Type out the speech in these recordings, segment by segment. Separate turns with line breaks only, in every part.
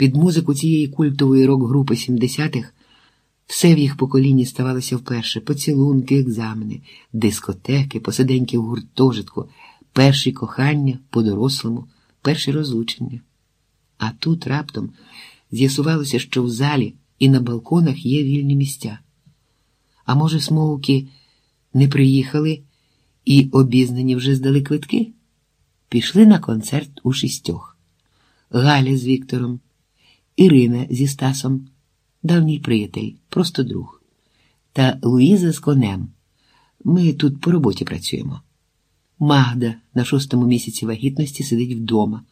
Під музику цієї культової рок-групи 70-х все в їх поколінні ставалося вперше: поцілунки, екзамени, дискотеки, посиденьки в гуртожитку, перші кохання по-дорослому, перші розлучення. А тут раптом з'ясувалося, що в залі і на балконах є вільні місця. А може, смоуки не приїхали і обізнані вже здали квитки? Пішли на концерт у шістьох. Галя з Віктором, Ірина зі Стасом, давній приятель, просто друг, та Луїза з конем. Ми тут по роботі працюємо. Магда на шостому місяці вагітності сидить вдома,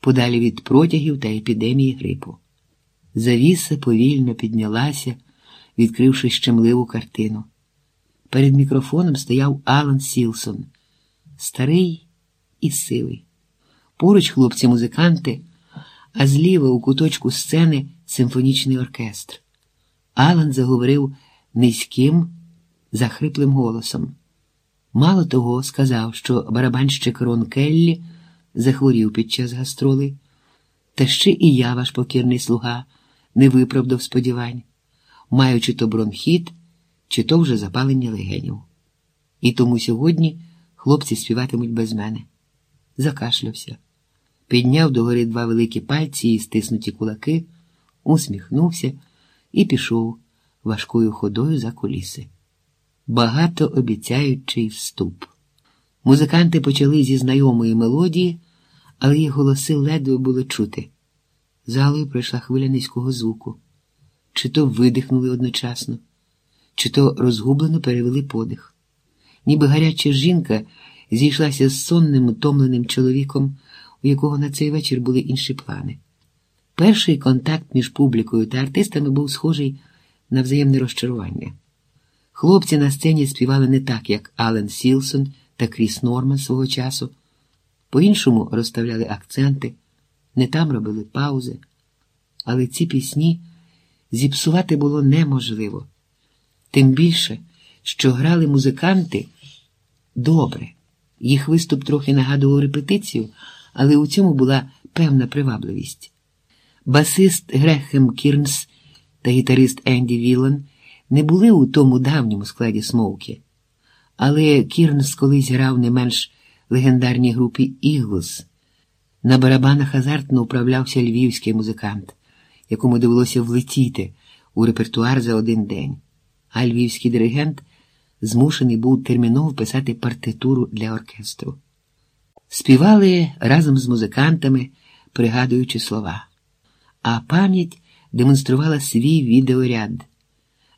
подалі від протягів та епідемії грипу. Завіса повільно піднялася, відкривши щемливу картину. Перед мікрофоном стояв Алан Сілсон, старий і сивий. Поруч хлопці-музиканти, а зліва у куточку сцени симфонічний оркестр. Алан заговорив низьким, захриплим голосом. Мало того, сказав, що барабанщик Рон Келлі захворів під час гастролей, та ще і я, ваш покірний слуга, не виправдав сподівань, маючи то бронхіт, чи то вже запалення легенів. І тому сьогодні хлопці співатимуть без мене. Закашлявся, підняв догори два великі пальці і стиснуті кулаки, усміхнувся і пішов важкою ходою за куліси. Багато обіцяючий вступ. Музиканти почали зі знайомої мелодії, але їх голоси ледве було чути. Залою пройшла хвиля низького звуку. Чи то видихнули одночасно, чи то розгублено перевели подих. Ніби гаряча жінка зійшлася з сонним, утомленим чоловіком, у якого на цей вечір були інші плани. Перший контакт між публікою та артистами був схожий на взаємне розчарування. Хлопці на сцені співали не так, як Ален Сілсон та Кріс Норман свого часу, по-іншому розставляли акценти, не там робили паузи, але ці пісні зіпсувати було неможливо. Тим більше, що грали музиканти добре. Їх виступ трохи нагадував репетицію, але у цьому була певна привабливість. Басист Грехем Кірнс та гітарист Енді Вілан не були у тому давньому складі Смоукі, але Кірнс колись грав не менш легендарній групі Іглс. На барабанах азартно управлявся львівський музикант, якому довелося влетіти у репертуар за один день, а львівський диригент змушений був терміново писати партитуру для оркестру. Співали разом з музикантами, пригадуючи слова, а пам'ять демонструвала свій відеоряд,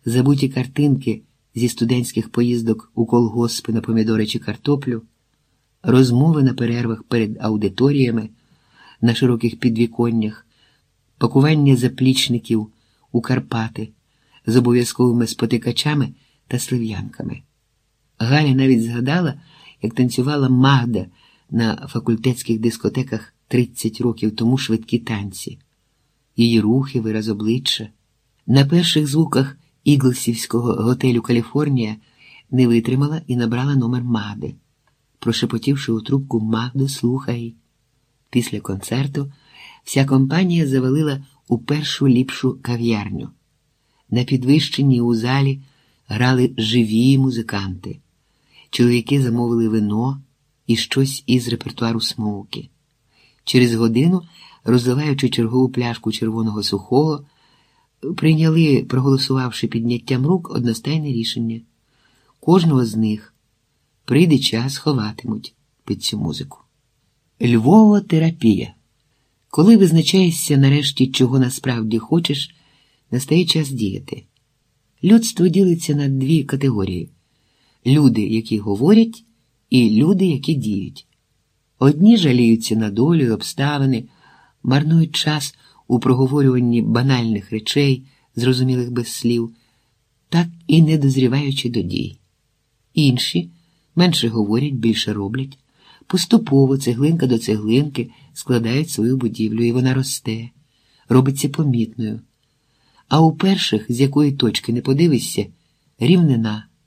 забуті картинки зі студентських поїздок у колгоспи на помідори чи картоплю, розмови на перервах перед аудиторіями, на широких підвіконнях, пакування заплічників у Карпати з обов'язковими спотикачами та слив'янками. Галя навіть згадала, як танцювала Магда на факультетських дискотеках 30 років тому швидкі танці, її рухи, вираз обличчя. На перших звуках іглсівського готелю Каліфорнія не витримала і набрала номер Магди, прошепотівши у трубку Магду, слухай. Після концерту вся компанія завалила у першу ліпшу кав'ярню. На підвищенні у залі грали живі музиканти. Чоловіки замовили вино і щось із репертуару смоуки. Через годину, розливаючи чергову пляшку червоного сухого, прийняли, проголосувавши підняттям рук, одностайне рішення. Кожного з них прийде час ховатимуть під цю музику. Львова терапія. Коли визначаєшся нарешті, чого насправді хочеш, настає час діяти. Людство ділиться на дві категорії: люди, які говорять, і люди, які діють. Одні жаліються на долю і обставини, марнують час у проговорюванні банальних речей, зрозумілих без слів, так і не дозріваючи до дій. Інші менше говорять, більше роблять, поступово цеглинка до цеглинки складають свою будівлю, і вона росте, робиться помітною. А у перших, з якої точки не подивишся, рівнина.